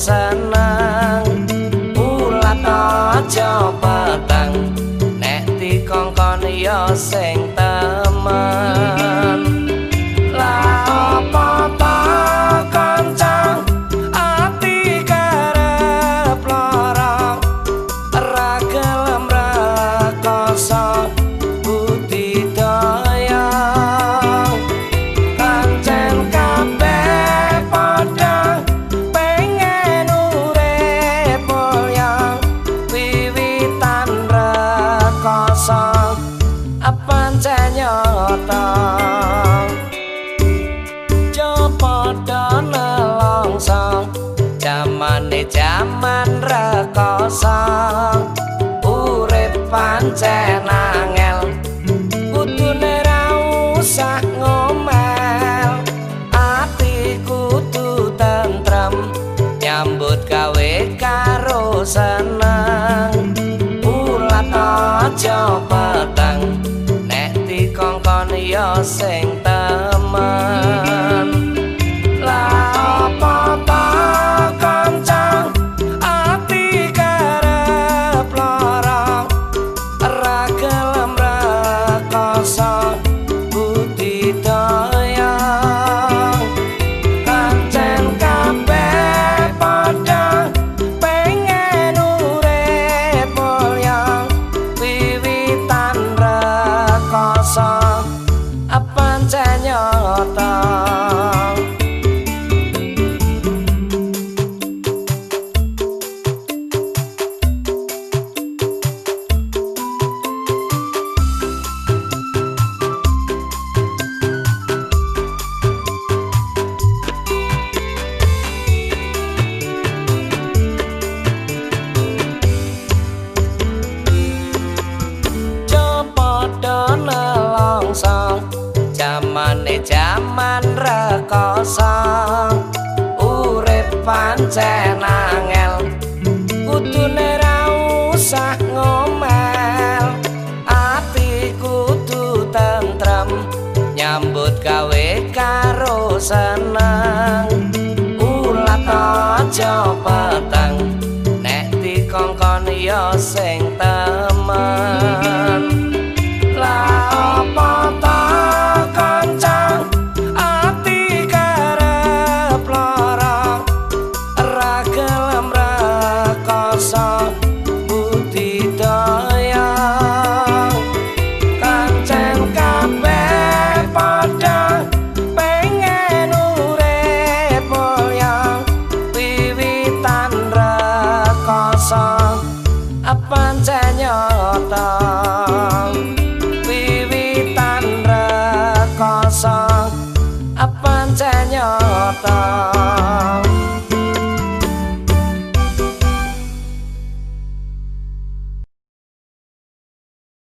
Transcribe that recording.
seneng. Ulat aja peteng nek dikongkon ya sing temen jaman rekoso urip pancen angel kudune ra usah ngomel. Ati kudu tentrem nyambut gawe karo seneng. Ulat aja nek dikongkon ya pancen angel. Kudune ra usah ngomel. Ati kudu tentrem nyambut gawe karo seneng. Ulat aja petang nek dikongkon yo sing